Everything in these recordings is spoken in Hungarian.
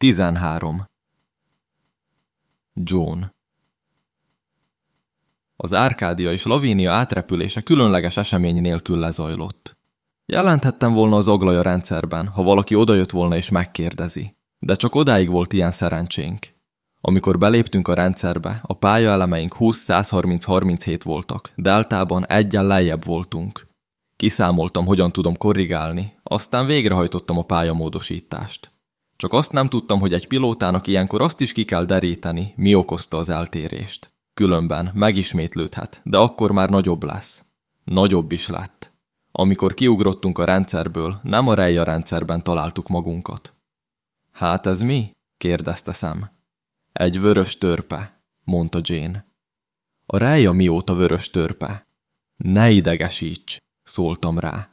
13. John Az Árkádia és Lavínia átrepülése különleges esemény nélkül lezajlott. Jelenthettem volna az aglaja rendszerben, ha valaki odajött volna és megkérdezi. De csak odáig volt ilyen szerencsénk. Amikor beléptünk a rendszerbe, a pályaelemeink 20-130-37 voltak, deltában egyen lejjebb voltunk. Kiszámoltam, hogyan tudom korrigálni, aztán végrehajtottam a pályamódosítást. Csak azt nem tudtam, hogy egy pilótának ilyenkor azt is ki kell deríteni, mi okozta az eltérést. Különben megismétlődhet, de akkor már nagyobb lesz. Nagyobb is lett. Amikor kiugrottunk a rendszerből, nem a Reja rendszerben találtuk magunkat. Hát ez mi? kérdezte szem. Egy vörös törpe, mondta Jane. A Reja mióta vörös törpe? Ne idegesíts, szóltam rá.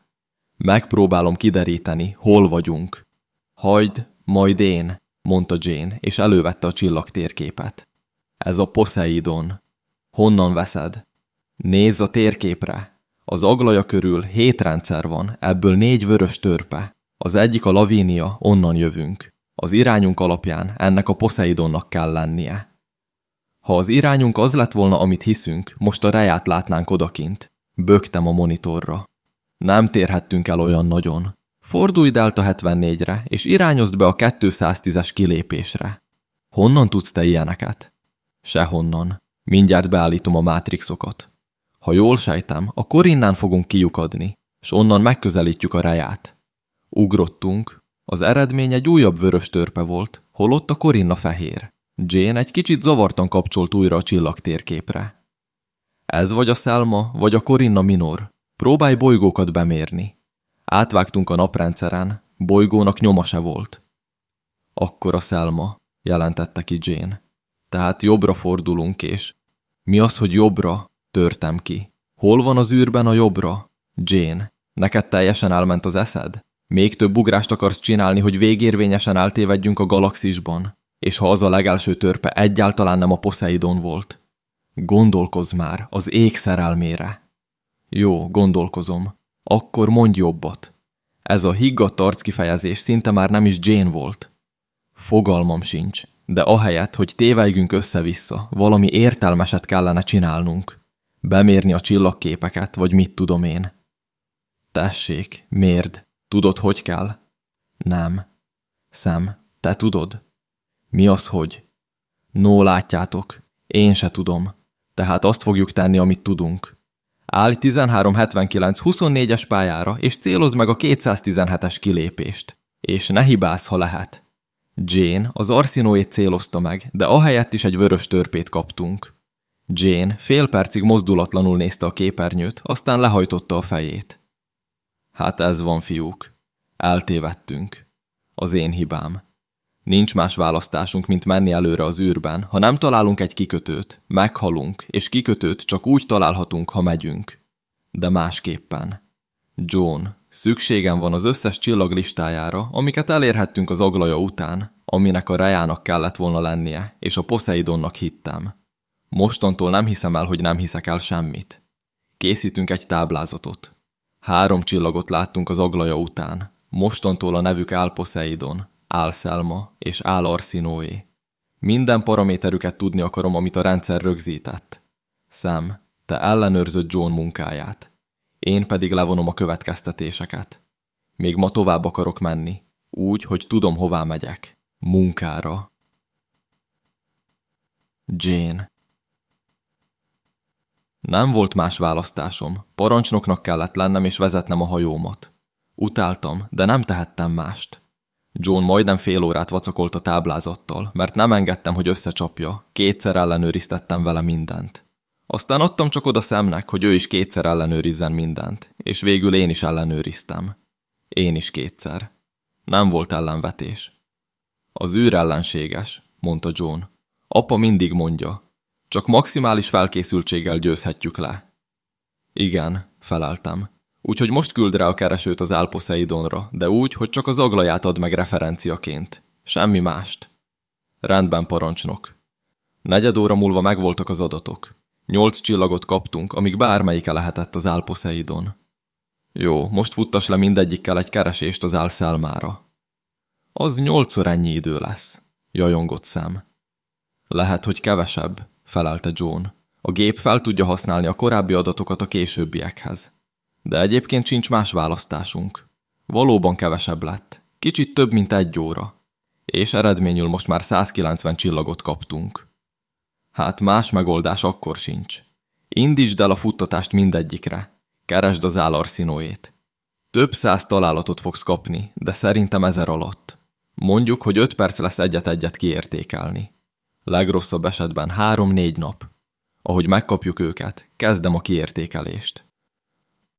Megpróbálom kideríteni, hol vagyunk. Hagyd, majd én, mondta Jane, és elővette a csillag térképet. Ez a Poseidon. Honnan veszed? Nézz a térképre. Az aglaja körül hét rendszer van, ebből négy vörös törpe. Az egyik a Lavínia, onnan jövünk. Az irányunk alapján ennek a Poseidonnak kell lennie. Ha az irányunk az lett volna, amit hiszünk, most a reját látnánk odakint. Bögtem a monitorra. Nem térhettünk el olyan nagyon. Fordulj Delta 74-re, és irányozd be a 210-es kilépésre. Honnan tudsz te ilyeneket? Sehonnan. Mindjárt beállítom a mátrixokat. Ha jól sejtem, a korinnán fogunk kiukadni, és onnan megközelítjük a reját. Ugrottunk. Az eredmény egy újabb vörös törpe volt, holott a korinna fehér. Jane egy kicsit zavartan kapcsolt újra a csillagtérképre. Ez vagy a Selma, vagy a korinna minor. Próbálj bolygókat bemérni. Átvágtunk a naprendszeren, bolygónak nyoma se volt. Akkor a Selma, jelentette ki Jane. Tehát jobbra fordulunk, és... Mi az, hogy jobbra? Törtem ki. Hol van az űrben a jobbra? Jane, neked teljesen elment az eszed? Még több ugrást akarsz csinálni, hogy végérvényesen eltévedjünk a galaxisban? És ha az a legelső törpe egyáltalán nem a Poseidon volt? Gondolkozz már, az ég szerelmére. Jó, gondolkozom. Akkor mondj jobbat. Ez a higgadt arckifejezés szinte már nem is Jane volt. Fogalmam sincs, de ahelyett, hogy tévejgünk össze-vissza, valami értelmeset kellene csinálnunk. Bemérni a csillagképeket, vagy mit tudom én. Tessék, mérd. Tudod, hogy kell? Nem. Szem, te tudod? Mi az, hogy? No, látjátok, én se tudom. Tehát azt fogjuk tenni, amit tudunk. Állj 1379 24-es pályára, és célozd meg a 217-es kilépést. És ne hibász, ha lehet. Jane az arszínóét célozta meg, de ahelyett is egy vörös törpét kaptunk. Jane fél percig mozdulatlanul nézte a képernyőt, aztán lehajtotta a fejét. Hát ez van, fiúk. Eltévedtünk. Az én hibám. Nincs más választásunk, mint menni előre az űrben. Ha nem találunk egy kikötőt, meghalunk, és kikötőt csak úgy találhatunk, ha megyünk. De másképpen. John, szükségem van az összes csillag listájára, amiket elérhettünk az aglaja után, aminek a rejának kellett volna lennie, és a Poseidonnak hittem. Mostantól nem hiszem el, hogy nem hiszek el semmit. Készítünk egy táblázatot. Három csillagot láttunk az aglaja után. Mostantól a nevük Al Poseidon, Álszelma és Álarszínóé. Minden paraméterüket tudni akarom, amit a rendszer rögzített. Szem, te ellenőrzöd John munkáját. Én pedig levonom a következtetéseket. Még ma tovább akarok menni. Úgy, hogy tudom, hová megyek. Munkára. Jane. Nem volt más választásom. Parancsnoknak kellett lennem és vezetnem a hajómat. Utáltam, de nem tehettem mást. John majdnem fél órát vacakolt a táblázattal, mert nem engedtem, hogy összecsapja. Kétszer ellenőriztettem vele mindent. Aztán adtam csak oda szemnek, hogy ő is kétszer ellenőrizzen mindent, és végül én is ellenőriztem. Én is kétszer. Nem volt ellenvetés. Az űr ellenséges, mondta John. Apa mindig mondja. Csak maximális felkészültséggel győzhetjük le. Igen, feleltem. Úgyhogy most küld rá a keresőt az Álposzeidonra, de úgy, hogy csak az aglaját ad meg referenciaként. Semmi mást. Rendben, parancsnok. Negyed óra múlva megvoltak az adatok. Nyolc csillagot kaptunk, amíg bármelyike lehetett az Álposzeidon. Jó, most futtas le mindegyikkel egy keresést az álszelmára. Az nyolcszor ennyi idő lesz, jajongott szem. Lehet, hogy kevesebb, felelte John. A gép fel tudja használni a korábbi adatokat a későbbiekhez. De egyébként sincs más választásunk. Valóban kevesebb lett. Kicsit több, mint egy óra. És eredményül most már 190 csillagot kaptunk. Hát más megoldás akkor sincs. Indítsd el a futtatást mindegyikre. Keresd az állarszínóét. Több száz találatot fogsz kapni, de szerintem ezer alatt. Mondjuk, hogy öt perc lesz egyet-egyet kiértékelni. Legrosszabb esetben három-négy nap. Ahogy megkapjuk őket, kezdem a kiértékelést.